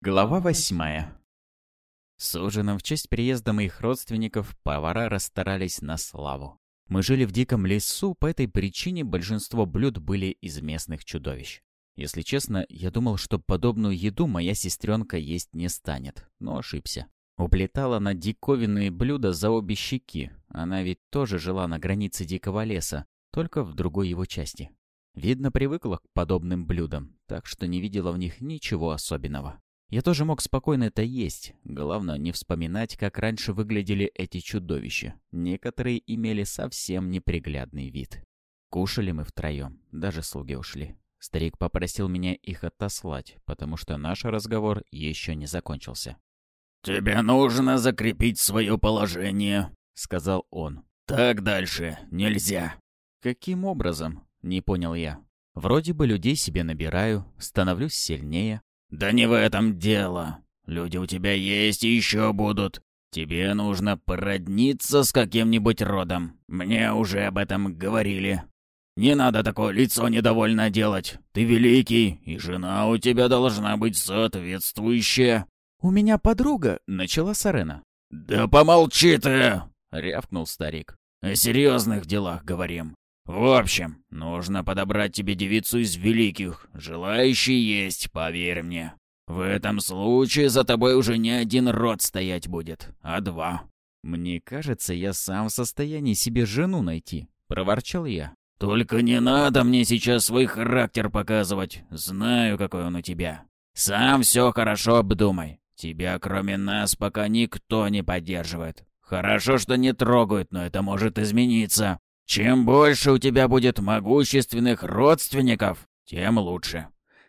Глава восьмая. С ужином в честь приезда моих родственников повара расстарались на славу. Мы жили в диком лесу, по этой причине большинство блюд были из местных чудовищ. Если честно, я думал, что подобную еду моя сестренка есть не станет, но ошибся. Уплетала на диковинные блюда за обе щеки. Она ведь тоже жила на границе дикого леса, только в другой его части. Видно, привыкла к подобным блюдам, так что не видела в них ничего особенного. Я тоже мог спокойно это есть. Главное, не вспоминать, как раньше выглядели эти чудовища. Некоторые имели совсем неприглядный вид. Кушали мы втроем, даже слуги ушли. Старик попросил меня их отослать, потому что наш разговор еще не закончился. «Тебе нужно закрепить свое положение», — сказал он. «Так дальше нельзя». «Каким образом?» — не понял я. «Вроде бы людей себе набираю, становлюсь сильнее, «Да не в этом дело. Люди у тебя есть и еще будут. Тебе нужно породниться с каким-нибудь родом. Мне уже об этом говорили. Не надо такое лицо недовольно делать. Ты великий, и жена у тебя должна быть соответствующая». «У меня подруга», — начала Сарена. «Да помолчи ты!» — рявкнул старик. «О серьезных делах говорим. В общем, нужно подобрать тебе девицу из великих. Желающий есть, поверь мне. В этом случае за тобой уже не один род стоять будет, а два. Мне кажется, я сам в состоянии себе жену найти, проворчал я. Только не надо мне сейчас свой характер показывать. Знаю, какой он у тебя. Сам все хорошо обдумай. Тебя, кроме нас, пока никто не поддерживает. Хорошо, что не трогают, но это может измениться. Чем больше у тебя будет могущественных родственников, тем лучше.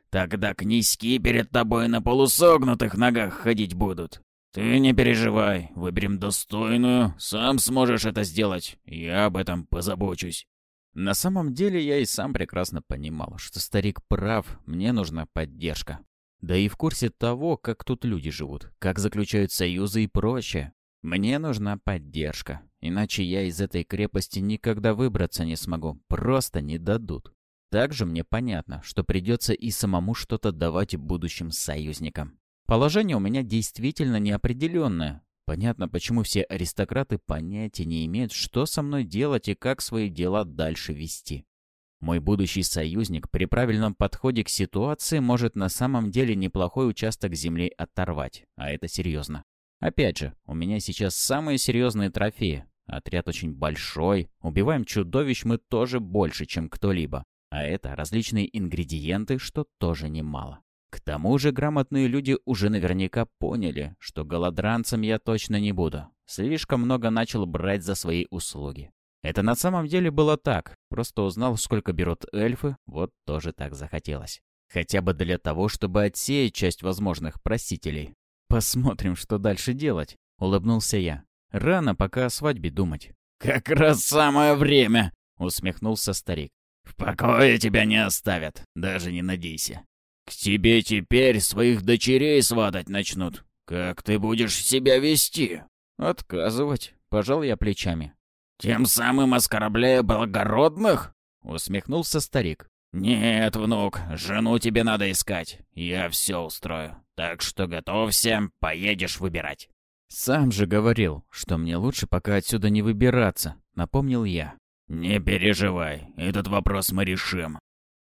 Тогда князьки перед тобой на полусогнутых ногах ходить будут. Ты не переживай, выберем достойную, сам сможешь это сделать, я об этом позабочусь. На самом деле я и сам прекрасно понимал, что старик прав, мне нужна поддержка. Да и в курсе того, как тут люди живут, как заключают союзы и прочее. Мне нужна поддержка, иначе я из этой крепости никогда выбраться не смогу, просто не дадут. Также мне понятно, что придется и самому что-то давать будущим союзникам. Положение у меня действительно неопределенное. Понятно, почему все аристократы понятия не имеют, что со мной делать и как свои дела дальше вести. Мой будущий союзник при правильном подходе к ситуации может на самом деле неплохой участок земли оторвать, а это серьезно. Опять же, у меня сейчас самые серьезные трофеи. Отряд очень большой, убиваем чудовищ мы тоже больше, чем кто-либо. А это различные ингредиенты, что тоже немало. К тому же грамотные люди уже наверняка поняли, что голодранцем я точно не буду. Слишком много начал брать за свои услуги. Это на самом деле было так. Просто узнал, сколько берут эльфы, вот тоже так захотелось. Хотя бы для того, чтобы отсеять часть возможных просителей. «Посмотрим, что дальше делать», — улыбнулся я. «Рано пока о свадьбе думать». «Как раз самое время», — усмехнулся старик. «В покое тебя не оставят, даже не надейся. К тебе теперь своих дочерей сватать начнут. Как ты будешь себя вести?» «Отказывать», — пожал я плечами. «Тем самым оскорбляя благородных?» — усмехнулся старик. «Нет, внук, жену тебе надо искать. Я все устрою. Так что готовься, поедешь выбирать». «Сам же говорил, что мне лучше пока отсюда не выбираться», — напомнил я. «Не переживай, этот вопрос мы решим».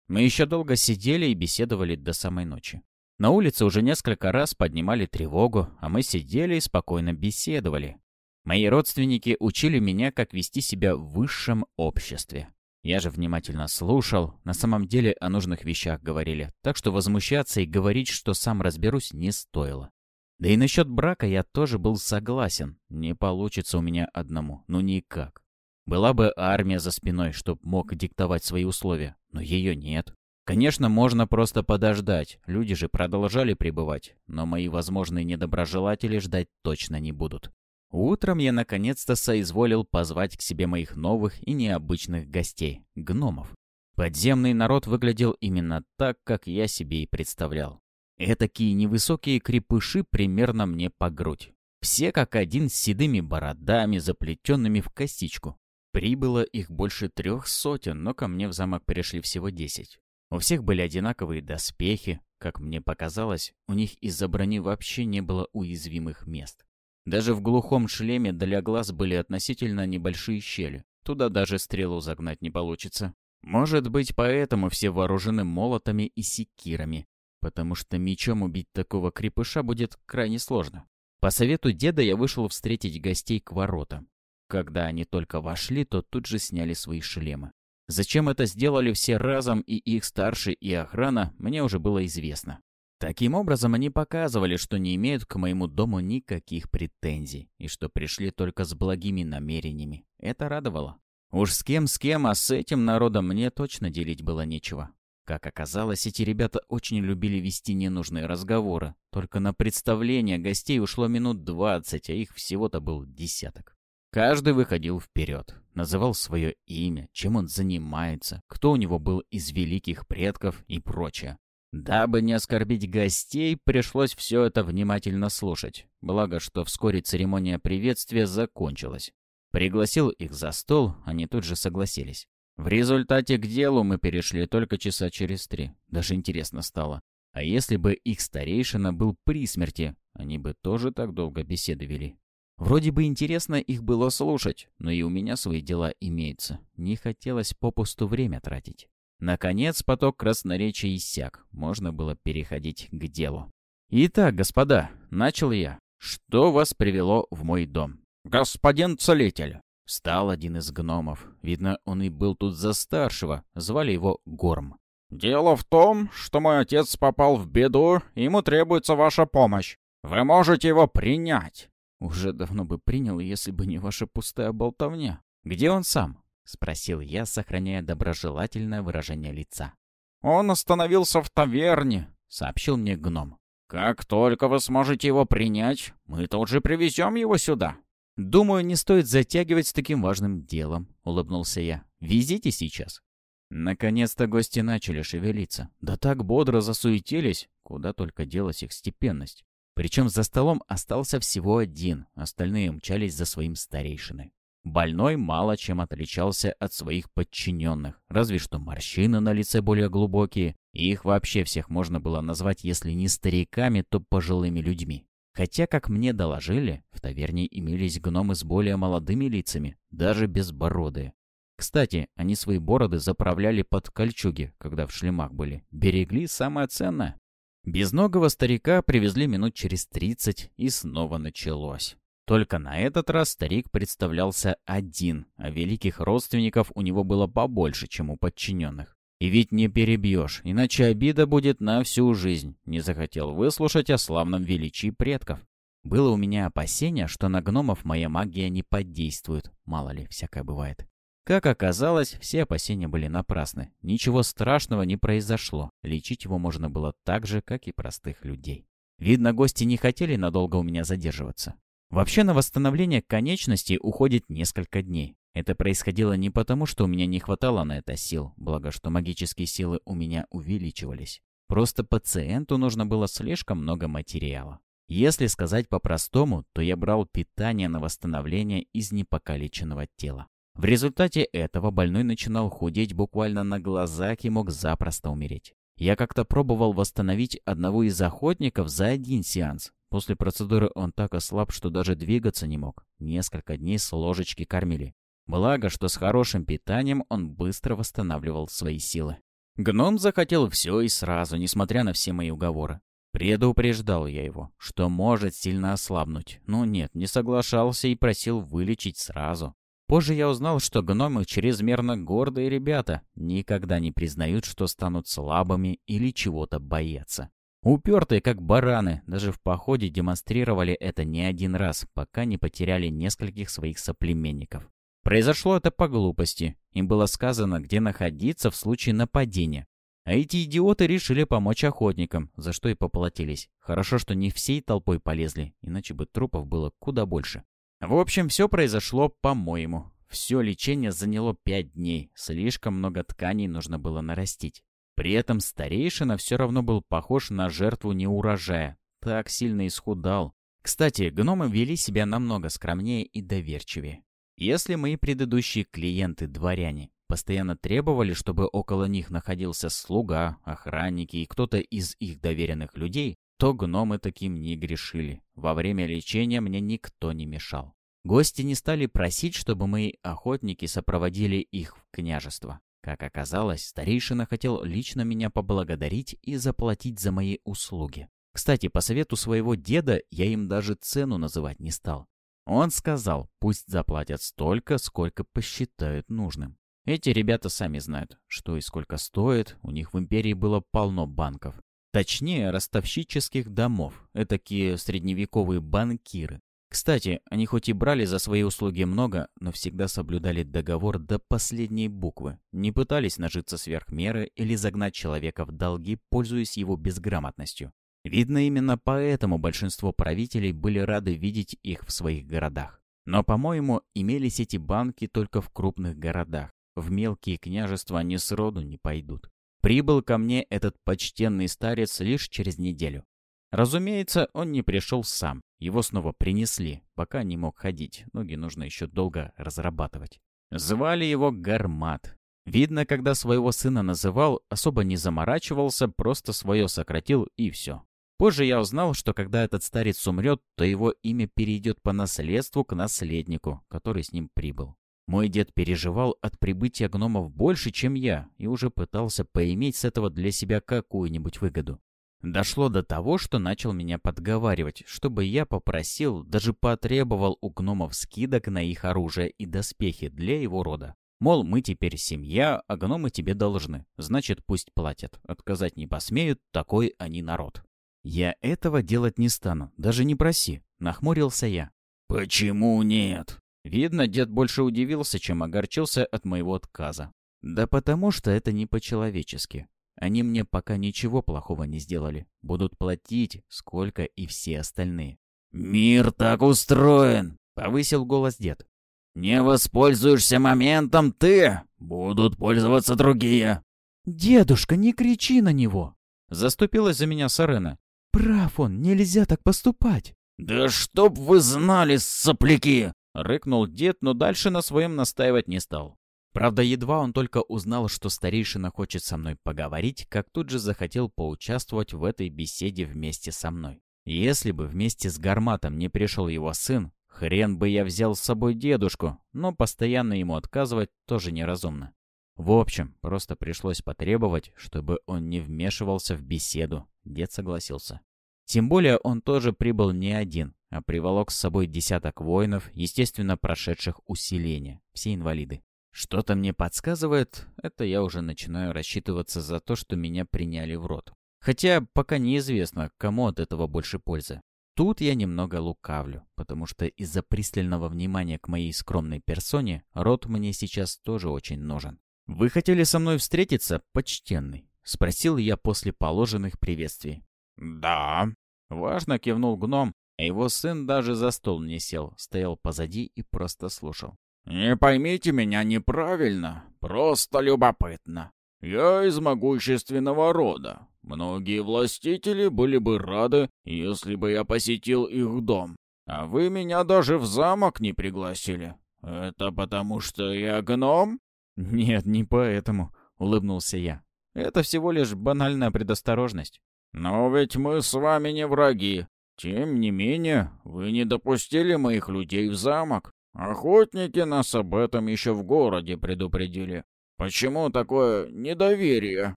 Мы еще долго сидели и беседовали до самой ночи. На улице уже несколько раз поднимали тревогу, а мы сидели и спокойно беседовали. Мои родственники учили меня, как вести себя в высшем обществе. Я же внимательно слушал, на самом деле о нужных вещах говорили, так что возмущаться и говорить, что сам разберусь, не стоило. Да и насчет брака я тоже был согласен. Не получится у меня одному, ну никак. Была бы армия за спиной, чтоб мог диктовать свои условия, но ее нет. Конечно, можно просто подождать, люди же продолжали пребывать, но мои возможные недоброжелатели ждать точно не будут. Утром я наконец-то соизволил позвать к себе моих новых и необычных гостей — гномов. Подземный народ выглядел именно так, как я себе и представлял. Этакие невысокие крепыши примерно мне по грудь. Все как один с седыми бородами, заплетенными в косичку. Прибыло их больше трех сотен, но ко мне в замок пришли всего десять. У всех были одинаковые доспехи. Как мне показалось, у них из-за брони вообще не было уязвимых мест. Даже в глухом шлеме для глаз были относительно небольшие щели. Туда даже стрелу загнать не получится. Может быть, поэтому все вооружены молотами и секирами. Потому что мечом убить такого крепыша будет крайне сложно. По совету деда я вышел встретить гостей к воротам. Когда они только вошли, то тут же сняли свои шлемы. Зачем это сделали все разом, и их старший, и охрана, мне уже было известно. Таким образом, они показывали, что не имеют к моему дому никаких претензий, и что пришли только с благими намерениями. Это радовало. Уж с кем с кем, а с этим народом мне точно делить было нечего. Как оказалось, эти ребята очень любили вести ненужные разговоры. Только на представление гостей ушло минут двадцать, а их всего-то был десяток. Каждый выходил вперед, называл свое имя, чем он занимается, кто у него был из великих предков и прочее. Дабы не оскорбить гостей, пришлось все это внимательно слушать. Благо, что вскоре церемония приветствия закончилась. Пригласил их за стол, они тут же согласились. В результате к делу мы перешли только часа через три. Даже интересно стало. А если бы их старейшина был при смерти, они бы тоже так долго беседы вели. Вроде бы интересно их было слушать, но и у меня свои дела имеются. Не хотелось попусту время тратить. Наконец поток красноречия иссяк. Можно было переходить к делу. «Итак, господа, начал я. Что вас привело в мой дом?» «Господин целитель!» Встал один из гномов. Видно, он и был тут за старшего. Звали его Горм. «Дело в том, что мой отец попал в беду, ему требуется ваша помощь. Вы можете его принять». «Уже давно бы принял, если бы не ваша пустая болтовня. Где он сам?» — спросил я, сохраняя доброжелательное выражение лица. «Он остановился в таверне», — сообщил мне гном. «Как только вы сможете его принять, мы тут же привезем его сюда. «Думаю, не стоит затягивать с таким важным делом», — улыбнулся я. «Везите сейчас». Наконец-то гости начали шевелиться. Да так бодро засуетились, куда только делась их степенность. Причем за столом остался всего один, остальные мчались за своим старейшиной. Больной мало чем отличался от своих подчиненных, разве что морщины на лице более глубокие, и их вообще всех можно было назвать, если не стариками, то пожилыми людьми. Хотя, как мне доложили, в таверне имелись гномы с более молодыми лицами, даже безбородые. Кстати, они свои бороды заправляли под кольчуги, когда в шлемах были. Берегли самое ценное. Безногого старика привезли минут через тридцать, и снова началось. Только на этот раз старик представлялся один, а великих родственников у него было побольше, чем у подчиненных. И ведь не перебьешь, иначе обида будет на всю жизнь. Не захотел выслушать о славном величии предков. Было у меня опасение, что на гномов моя магия не подействует. Мало ли, всякое бывает. Как оказалось, все опасения были напрасны. Ничего страшного не произошло. Лечить его можно было так же, как и простых людей. Видно, гости не хотели надолго у меня задерживаться. Вообще на восстановление конечностей уходит несколько дней. Это происходило не потому, что у меня не хватало на это сил, благо что магические силы у меня увеличивались. Просто пациенту нужно было слишком много материала. Если сказать по-простому, то я брал питание на восстановление из непокалеченного тела. В результате этого больной начинал худеть буквально на глазах и мог запросто умереть. Я как-то пробовал восстановить одного из охотников за один сеанс. После процедуры он так ослаб, что даже двигаться не мог. Несколько дней с ложечки кормили. Благо, что с хорошим питанием он быстро восстанавливал свои силы. Гном захотел все и сразу, несмотря на все мои уговоры. Предупреждал я его, что может сильно ослабнуть. Но нет, не соглашался и просил вылечить сразу. Позже я узнал, что гномы чрезмерно гордые ребята, никогда не признают, что станут слабыми или чего-то боятся. Упертые, как бараны, даже в походе демонстрировали это не один раз, пока не потеряли нескольких своих соплеменников. Произошло это по глупости. Им было сказано, где находиться в случае нападения. А эти идиоты решили помочь охотникам, за что и поплатились. Хорошо, что не всей толпой полезли, иначе бы трупов было куда больше. В общем, все произошло по-моему. Все лечение заняло пять дней. Слишком много тканей нужно было нарастить. При этом старейшина все равно был похож на жертву неурожая. Так сильно исхудал. Кстати, гномы вели себя намного скромнее и доверчивее. Если мои предыдущие клиенты-дворяне постоянно требовали, чтобы около них находился слуга, охранники и кто-то из их доверенных людей, то гномы таким не грешили. Во время лечения мне никто не мешал. Гости не стали просить, чтобы мои охотники сопроводили их в княжество. Как оказалось, старейшина хотел лично меня поблагодарить и заплатить за мои услуги. Кстати, по совету своего деда я им даже цену называть не стал. Он сказал, пусть заплатят столько, сколько посчитают нужным. Эти ребята сами знают, что и сколько стоит, у них в империи было полно банков. Точнее, ростовщических домов, этакие средневековые банкиры. Кстати, они хоть и брали за свои услуги много, но всегда соблюдали договор до последней буквы, не пытались нажиться сверх меры или загнать человека в долги, пользуясь его безграмотностью. Видно, именно поэтому большинство правителей были рады видеть их в своих городах. Но, по-моему, имелись эти банки только в крупных городах. В мелкие княжества они сроду не пойдут. Прибыл ко мне этот почтенный старец лишь через неделю. Разумеется, он не пришел сам. Его снова принесли, пока не мог ходить. Ноги нужно еще долго разрабатывать. Звали его Гармат. Видно, когда своего сына называл, особо не заморачивался, просто свое сократил и все. Позже я узнал, что когда этот старец умрет, то его имя перейдет по наследству к наследнику, который с ним прибыл. Мой дед переживал от прибытия гномов больше, чем я, и уже пытался поиметь с этого для себя какую-нибудь выгоду. Дошло до того, что начал меня подговаривать, чтобы я попросил, даже потребовал у гномов скидок на их оружие и доспехи для его рода. Мол, мы теперь семья, а гномы тебе должны, значит, пусть платят. Отказать не посмеют, такой они народ. «Я этого делать не стану, даже не проси», — нахмурился я. «Почему нет?» Видно, дед больше удивился, чем огорчился от моего отказа. «Да потому что это не по-человечески. Они мне пока ничего плохого не сделали. Будут платить, сколько и все остальные». «Мир так устроен!» — повысил голос дед. «Не воспользуешься моментом ты, будут пользоваться другие». «Дедушка, не кричи на него!» Заступилась за меня Сарена. «Прав он, нельзя так поступать!» «Да чтоб вы знали, сопляки!» — рыкнул дед, но дальше на своем настаивать не стал. Правда, едва он только узнал, что старейшина хочет со мной поговорить, как тут же захотел поучаствовать в этой беседе вместе со мной. Если бы вместе с Гарматом не пришел его сын, хрен бы я взял с собой дедушку, но постоянно ему отказывать тоже неразумно. В общем, просто пришлось потребовать, чтобы он не вмешивался в беседу. Дед согласился. Тем более он тоже прибыл не один, а приволок с собой десяток воинов, естественно, прошедших усиление, все инвалиды. Что-то мне подсказывает, это я уже начинаю рассчитываться за то, что меня приняли в рот. Хотя пока неизвестно, кому от этого больше пользы. Тут я немного лукавлю, потому что из-за пристального внимания к моей скромной персоне рот мне сейчас тоже очень нужен. «Вы хотели со мной встретиться, почтенный?» — спросил я после положенных приветствий. «Да». Важно кивнул гном, а его сын даже за стол не сел, стоял позади и просто слушал. «Не поймите меня неправильно, просто любопытно. Я из могущественного рода. Многие властители были бы рады, если бы я посетил их дом. А вы меня даже в замок не пригласили. Это потому что я гном?» «Нет, не поэтому», — улыбнулся я. «Это всего лишь банальная предосторожность». «Но ведь мы с вами не враги. Тем не менее, вы не допустили моих людей в замок. Охотники нас об этом еще в городе предупредили. Почему такое недоверие?»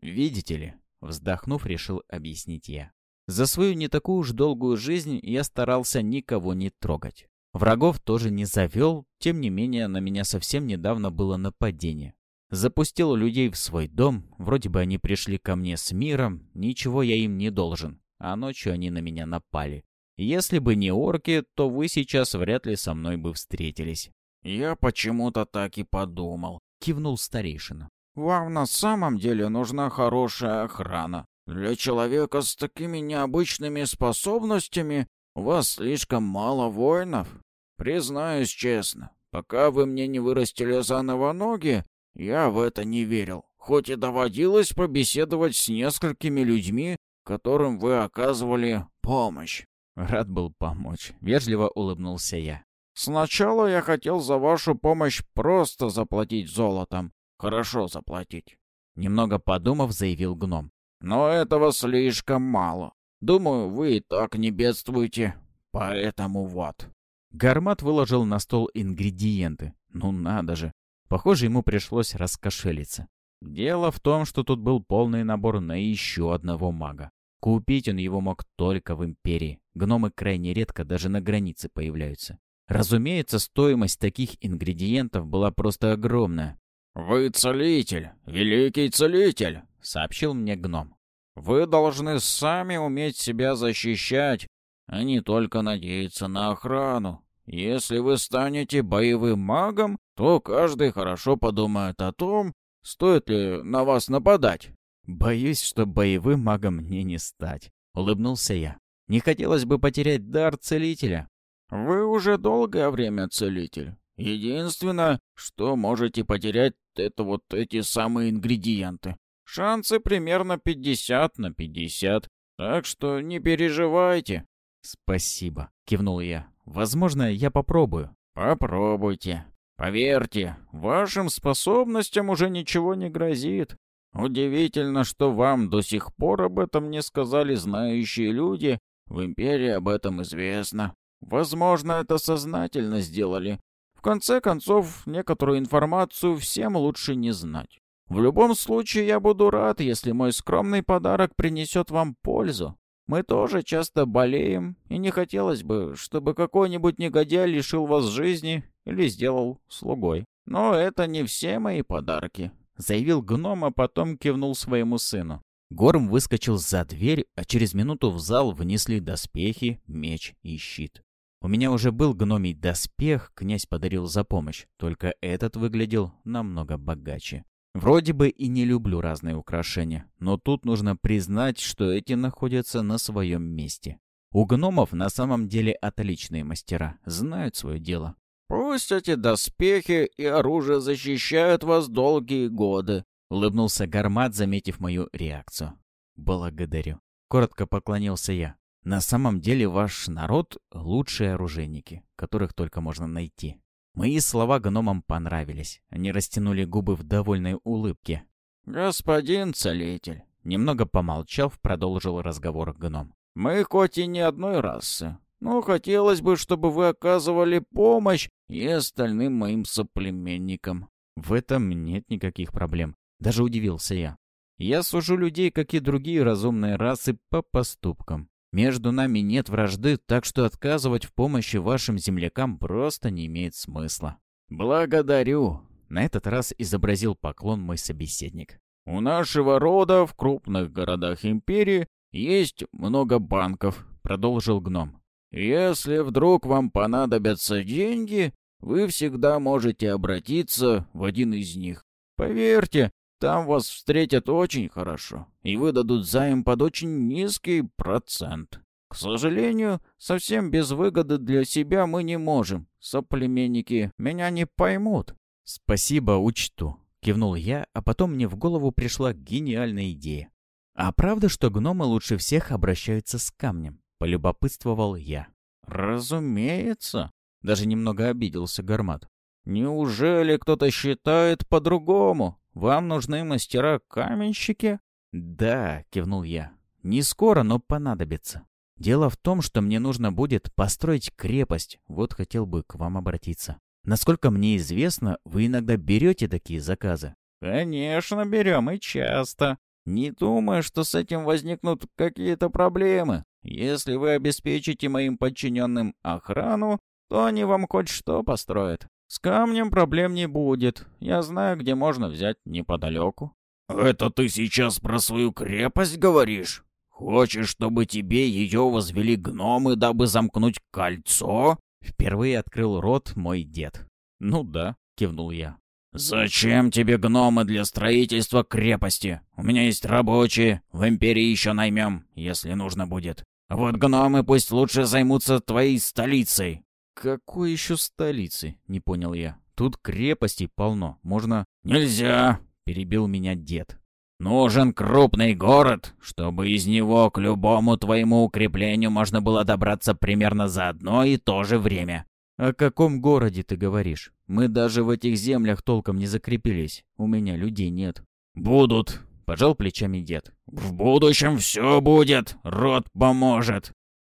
«Видите ли», — вздохнув, решил объяснить я. «За свою не такую уж долгую жизнь я старался никого не трогать. Врагов тоже не завел, тем не менее на меня совсем недавно было нападение. Запустил людей в свой дом, вроде бы они пришли ко мне с миром, ничего я им не должен, а ночью они на меня напали. Если бы не орки, то вы сейчас вряд ли со мной бы встретились. «Я почему-то так и подумал», — кивнул старейшина. «Вам на самом деле нужна хорошая охрана. Для человека с такими необычными способностями у вас слишком мало воинов. Признаюсь честно, пока вы мне не вырастили заново ноги, я в это не верил. Хоть и доводилось побеседовать с несколькими людьми, которым вы оказывали помощь. Рад был помочь. Вежливо улыбнулся я. Сначала я хотел за вашу помощь просто заплатить золотом. хорошо заплатить. Немного подумав, заявил гном. Но этого слишком мало. Думаю, вы и так не бедствуете. Поэтому вот. Гармат выложил на стол ингредиенты. Ну надо же. Похоже, ему пришлось раскошелиться. Дело в том, что тут был полный набор на еще одного мага. Купить он его мог только в Империи. Гномы крайне редко даже на границе появляются. Разумеется, стоимость таких ингредиентов была просто огромная. «Вы целитель, великий целитель», — сообщил мне гном. «Вы должны сами уметь себя защищать, а не только надеяться на охрану. Если вы станете боевым магом, то каждый хорошо подумает о том, стоит ли на вас нападать». «Боюсь, что боевым магом мне не стать», — улыбнулся я. «Не хотелось бы потерять дар целителя». «Вы уже долгое время целитель. Единственное, что можете потерять, это вот эти самые ингредиенты. Шансы примерно 50 на 50, так что не переживайте». «Спасибо», — кивнул я. «Возможно, я попробую». «Попробуйте. Поверьте, вашим способностям уже ничего не грозит. Удивительно, что вам до сих пор об этом не сказали знающие люди. В Империи об этом известно. Возможно, это сознательно сделали. В конце концов, некоторую информацию всем лучше не знать. В любом случае, я буду рад, если мой скромный подарок принесет вам пользу. Мы тоже часто болеем, и не хотелось бы, чтобы какой-нибудь негодяй лишил вас жизни или сделал слугой. Но это не все мои подарки заявил гном, а потом кивнул своему сыну. Горм выскочил за дверь, а через минуту в зал внесли доспехи, меч и щит. У меня уже был гномий доспех, князь подарил за помощь, только этот выглядел намного богаче. Вроде бы и не люблю разные украшения, но тут нужно признать, что эти находятся на своем месте. У гномов на самом деле отличные мастера, знают свое дело. «Пусть эти доспехи и оружие защищают вас долгие годы», — улыбнулся Гармат, заметив мою реакцию. «Благодарю». Коротко поклонился я. «На самом деле ваш народ — лучшие оружейники, которых только можно найти». Мои слова гномам понравились. Они растянули губы в довольной улыбке. «Господин целитель», — немного помолчав, продолжил разговор гном. «Мы хоть и не одной расы, но хотелось бы, чтобы вы оказывали помощь и остальным моим соплеменникам». В этом нет никаких проблем. Даже удивился я. Я сужу людей, как и другие разумные расы, по поступкам. Между нами нет вражды, так что отказывать в помощи вашим землякам просто не имеет смысла. Благодарю. На этот раз изобразил поклон мой собеседник. У нашего рода в крупных городах империи есть много банков, продолжил гном. Если вдруг вам понадобятся деньги, вы всегда можете обратиться в один из них. Поверьте, там вас встретят очень хорошо и выдадут займ под очень низкий процент. К сожалению, совсем без выгоды для себя мы не можем. Соплеменники меня не поймут. Спасибо, учту. Кивнул я, а потом мне в голову пришла гениальная идея. А правда, что гномы лучше всех обращаются с камнем? Полюбопытствовал я. «Разумеется», — даже немного обиделся Гармат. «Неужели кто-то считает по-другому? Вам нужны мастера-каменщики?» «Да», — кивнул я. «Не скоро, но понадобится. Дело в том, что мне нужно будет построить крепость. Вот хотел бы к вам обратиться. Насколько мне известно, вы иногда берете такие заказы». «Конечно, берем и часто. Не думаю, что с этим возникнут какие-то проблемы. Если вы обеспечите моим подчиненным охрану, то они вам хоть что построят. С камнем проблем не будет. Я знаю, где можно взять неподалеку». «Это ты сейчас про свою крепость говоришь? Хочешь, чтобы тебе ее возвели гномы, дабы замкнуть кольцо?» Впервые открыл рот мой дед. «Ну да», — кивнул я. «Зачем тебе гномы для строительства крепости? У меня есть рабочие, в Империи еще наймем, если нужно будет. Вот гномы пусть лучше займутся твоей столицей». «Какой еще столицей?» — не понял я. «Тут крепостей полно. Можно...» «Нельзя!» — перебил меня дед. «Нужен крупный город, чтобы из него к любому твоему укреплению можно было добраться примерно за одно и то же время». «О каком городе ты говоришь? Мы даже в этих землях толком не закрепились. У меня людей нет». «Будут», — пожал плечами дед. «В будущем все будет. Род поможет».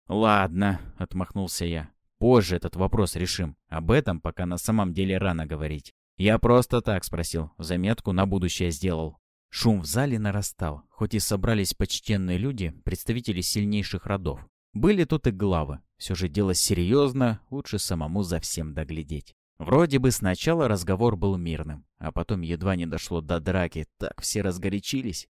«Ладно», — отмахнулся я. «Позже этот вопрос решим. Об этом пока на самом деле рано говорить. Я просто так спросил, заметку на будущее сделал». Шум в зале нарастал, хоть и собрались почтенные люди, представители сильнейших родов. Были тут и главы. Все же дело серьезно, лучше самому за всем доглядеть. Вроде бы сначала разговор был мирным, а потом едва не дошло до драки, так все разгорячились.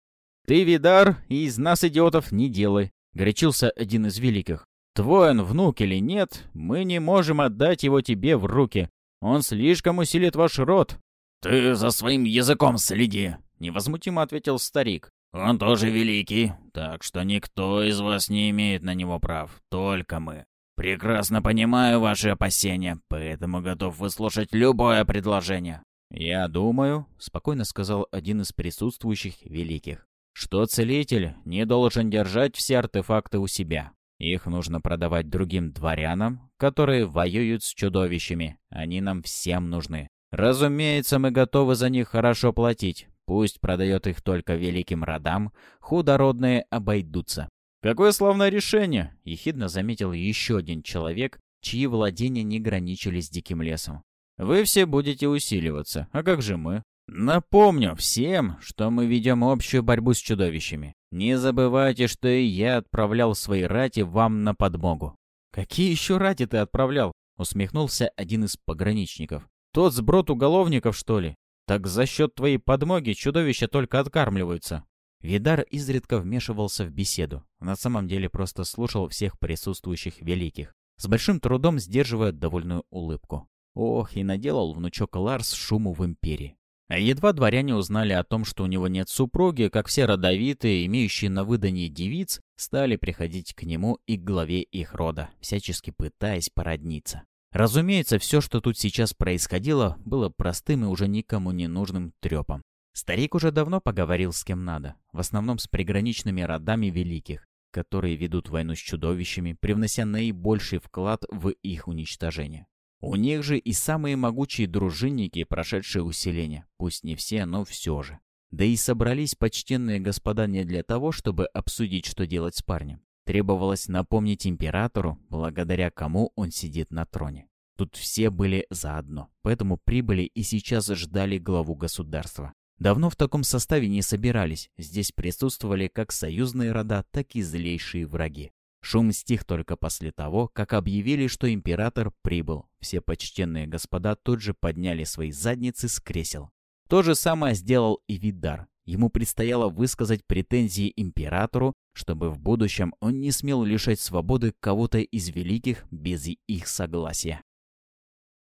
«Ты, Видар, из нас идиотов не делай», — горячился один из великих. «Твой он внук или нет, мы не можем отдать его тебе в руки. Он слишком усилит ваш род». «Ты за своим языком следи», — невозмутимо ответил старик. «Он тоже великий, так что никто из вас не имеет на него прав, только мы. Прекрасно понимаю ваши опасения, поэтому готов выслушать любое предложение». «Я думаю», — спокойно сказал один из присутствующих великих, «что целитель не должен держать все артефакты у себя. Их нужно продавать другим дворянам, которые воюют с чудовищами. Они нам всем нужны. Разумеется, мы готовы за них хорошо платить. Пусть продает их только великим родам, худородные обойдутся. «Какое славное решение!» — ехидно заметил еще один человек, чьи владения не граничили с диким лесом. «Вы все будете усиливаться, а как же мы?» «Напомню всем, что мы ведем общую борьбу с чудовищами. Не забывайте, что и я отправлял свои рати вам на подмогу». «Какие еще рати ты отправлял?» — усмехнулся один из пограничников. «Тот сброд уголовников, что ли? Так за счет твоей подмоги чудовища только откармливаются». Видар изредка вмешивался в беседу. На самом деле просто слушал всех присутствующих великих, с большим трудом сдерживая довольную улыбку. Ох, и наделал внучок Ларс шуму в империи. А едва дворяне узнали о том, что у него нет супруги, как все родовитые, имеющие на выданье девиц, стали приходить к нему и к главе их рода, всячески пытаясь породниться. Разумеется, все, что тут сейчас происходило, было простым и уже никому не нужным трепом. Старик уже давно поговорил с кем надо, в основном с приграничными родами великих, которые ведут войну с чудовищами, привнося наибольший вклад в их уничтожение. У них же и самые могучие дружинники, прошедшие усиление, пусть не все, но все же. Да и собрались почтенные господа не для того, чтобы обсудить, что делать с парнем. Требовалось напомнить императору, благодаря кому он сидит на троне. Тут все были заодно, поэтому прибыли и сейчас ждали главу государства. Давно в таком составе не собирались, здесь присутствовали как союзные рода, так и злейшие враги. Шум стих только после того, как объявили, что император прибыл. Все почтенные господа тут же подняли свои задницы с кресел. То же самое сделал и Видар. Ему предстояло высказать претензии императору, чтобы в будущем он не смел лишать свободы кого-то из великих без их согласия.